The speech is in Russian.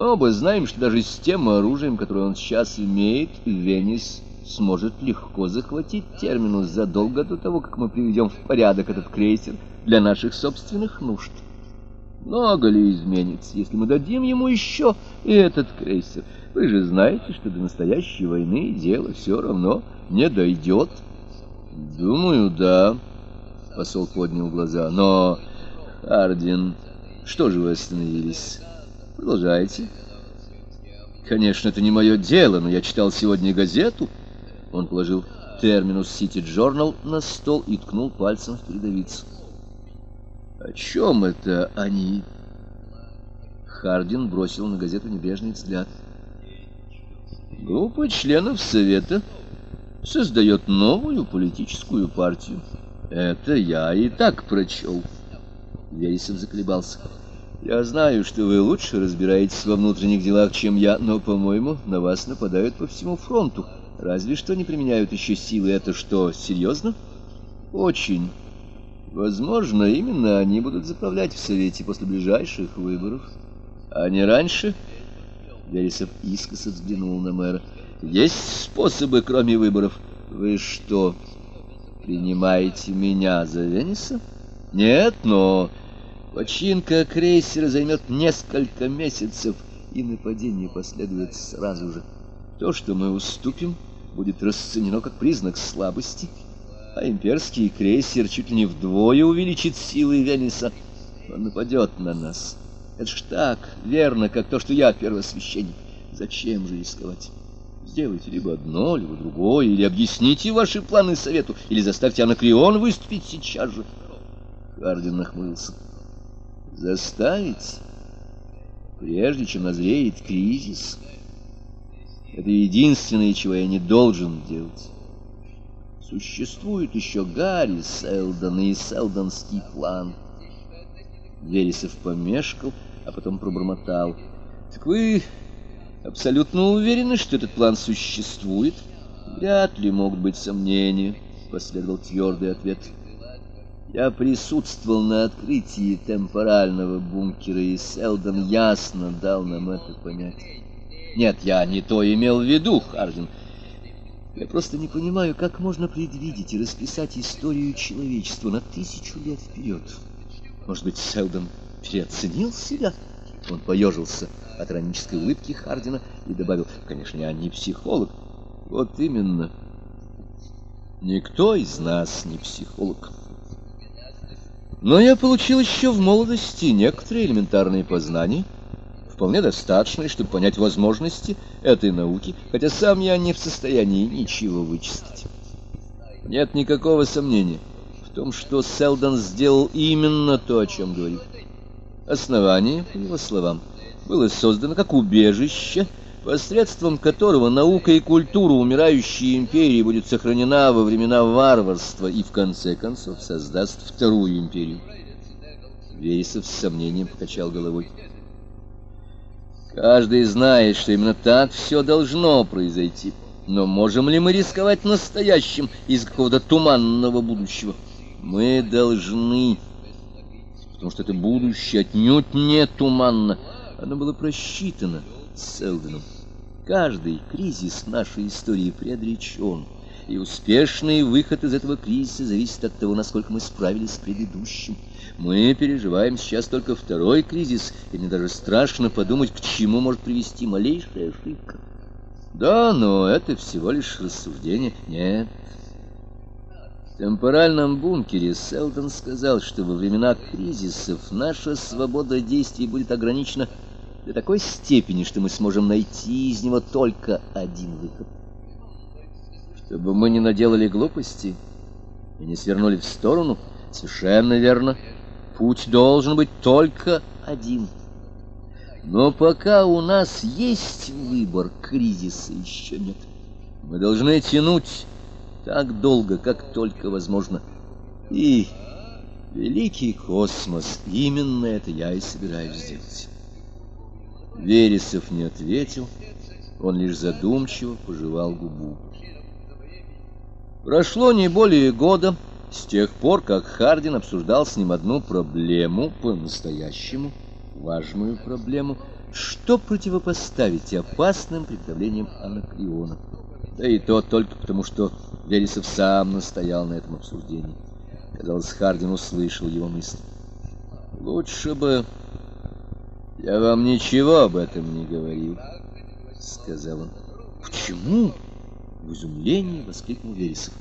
Оба знаем, что даже с тем оружием, которое он сейчас имеет, Венес сможет легко захватить терминус задолго до того, как мы приведем в порядок этот крейсер для наших собственных нужд. Много ли изменится, если мы дадим ему еще и этот крейсер? Вы же знаете, что до настоящей войны дело все равно не дойдет. Думаю, да. Посол поднял глаза. Но, Ардин, что же вы остановились? Продолжайте. Конечно, это не мое дело, но я читал сегодня газету. Он положил терминус Сити Джорнал на стол и ткнул пальцем в передовицу. О чем это они? Хардин бросил на газету небрежный взгляд. Группа членов Совета создает новую политическую партию. Это я и так прочел. Вересов заколебался. Я знаю, что вы лучше разбираетесь во внутренних делах, чем я, но, по-моему, на вас нападают по всему фронту. Разве что не применяют еще силы. Это что, серьезно? Очень. Возможно, именно они будут заправлять в Совете после ближайших выборов. А не раньше? Вересов искоса взглянул на мэра. Есть способы, кроме выборов. Вы что, принимаете меня за Венеса? Нет, но починка крейсера займет несколько месяцев, и нападение последует сразу же. То, что мы уступим, будет расценено как признак слабости, а имперский крейсер чуть ли не вдвое увеличит силы Венеса. Он нападет на нас. Это ж так, верно, как то, что я первосвященник. Зачем же рисковать? Сделайте либо одно, либо другое, или объясните ваши планы совету, или заставьте Анакреон выступить сейчас же. Хардин нахмурился. Заставить? Прежде чем назреет кризис. Это единственное, чего я не должен делать. Существует еще Гарри Селдон и Селдонский план. Вересов помешкал, а потом пробормотал. Так вы абсолютно уверены, что этот план существует? Вряд ли могут быть сомнения, последовал твердый ответ. Я присутствовал на открытии темпорального бункера, и Селдон ясно дал нам это понять. Нет, я не то имел в виду, Хардин. Я просто не понимаю, как можно предвидеть и расписать историю человечества на тысячу лет вперед. Может быть, Селдон переоценил себя? Он поежился от иронической улыбки Хардина и добавил, конечно, я не психолог. Вот именно. Никто из нас не психолог. Но я получил еще в молодости некоторые элементарные познания, вполне достаточные, чтобы понять возможности этой науки, хотя сам я не в состоянии ничего вычислить. Нет никакого сомнения в том, что Селдон сделал именно то, о чем говорит. Основание, по его словам, было создано как убежище, посредством которого наука и культура умирающей империи будет сохранена во времена варварства и, в конце концов, создаст вторую империю. Вересов с сомнением покачал головой. Каждый знает, что именно так все должно произойти. Но можем ли мы рисковать настоящим из какого-то туманного будущего? Мы должны, потому что это будущее отнюдь не туманно. Оно было просчитано Селденом. Каждый кризис нашей истории предречен, и успешный выход из этого кризиса зависит от того, насколько мы справились с предыдущим. Мы переживаем сейчас только второй кризис, и мне даже страшно подумать, к чему может привести малейшая ошибка. Да, но это всего лишь рассуждение. Нет. В темпоральном бункере Селдон сказал, что во времена кризисов наша свобода действий будет ограничена до такой степени, что мы сможем найти из него только один выход. Чтобы мы не наделали глупости и не свернули в сторону, совершенно верно, путь должен быть только один. Но пока у нас есть выбор, кризиса еще нет. Мы должны тянуть так долго, как только возможно. И великий космос, именно это я и собираюсь сделать. Вересов не ответил, он лишь задумчиво пожевал губу. Прошло не более года с тех пор, как Хардин обсуждал с ним одну проблему, по-настоящему важную проблему, что противопоставить опасным представлениям Анакреона. Да и то только потому, что Вересов сам настоял на этом обсуждении. Казалось, Хардин услышал его мысли. «Лучше бы я вам ничего об этом не говорил», — сказал он. «Почему?» — в изумлении воскликнул Вересов.